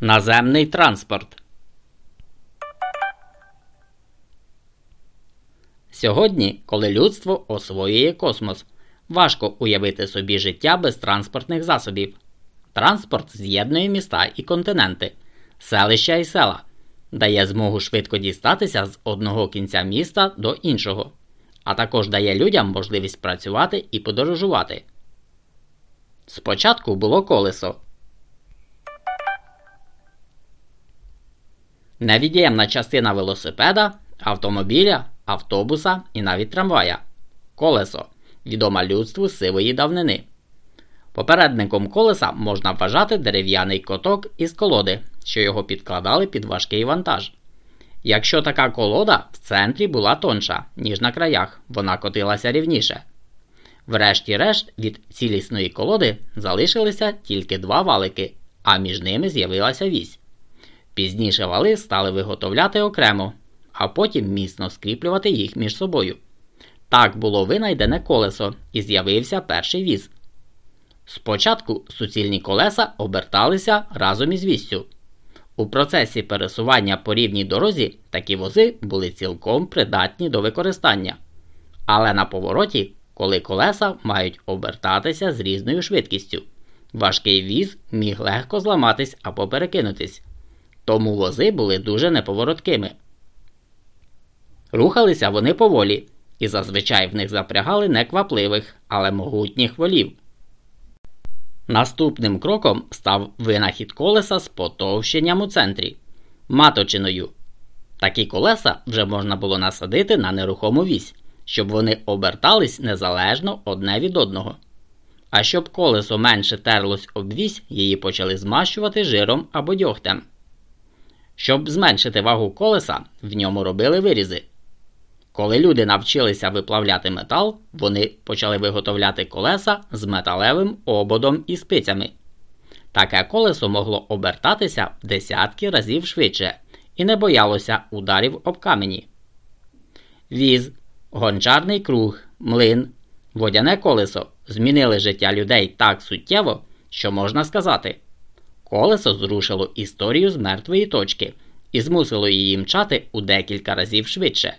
Наземний транспорт. Сьогодні, коли людство освоює космос, важко уявити собі життя без транспортних засобів. Транспорт з'єднує міста і континенти, селища і села, дає змогу швидко дістатися з одного кінця міста до іншого, а також дає людям можливість працювати і подорожувати. Спочатку було колесо. Невід'ємна частина велосипеда, автомобіля, автобуса і навіть трамвая. Колесо відома людству сивої давнини. Попередником колеса можна вважати дерев'яний коток із колоди, що його підкладали під важкий вантаж. Якщо така колода в центрі була тонша, ніж на краях, вона котилася рівніше. Врешті-решт від цілісної колоди залишилися тільки два валики, а між ними з'явилася вісь. Пізніше вали стали виготовляти окремо, а потім міцно скріплювати їх між собою. Так було винайдене колесо і з'явився перший віз. Спочатку суцільні колеса оберталися разом із віссю. У процесі пересування по рівній дорозі такі вози були цілком придатні до використання. Але на повороті, коли колеса мають обертатися з різною швидкістю, важкий віз міг легко зламатись або перекинутись, тому вози були дуже неповороткими. Рухалися вони поволі, і зазвичай в них запрягали неквапливих, але могутніх волів. Наступним кроком став винахід колеса з потовщенням у центрі маточиною. Такі колеса вже можна було насадити на нерухому вісь, щоб вони обертались незалежно одне від одного. А щоб колесо менше терлось об вісь, її почали змащувати жиром або дьогтем. Щоб зменшити вагу колеса, в ньому робили вирізи. Коли люди навчилися виплавляти метал, вони почали виготовляти колеса з металевим ободом і спицями. Таке колесо могло обертатися в десятки разів швидше і не боялося ударів об камені. Віз, гончарний круг, млин, водяне колесо змінили життя людей так суттєво, що можна сказати. Колесо зрушило історію з мертвої точки і змусило її мчати у декілька разів швидше.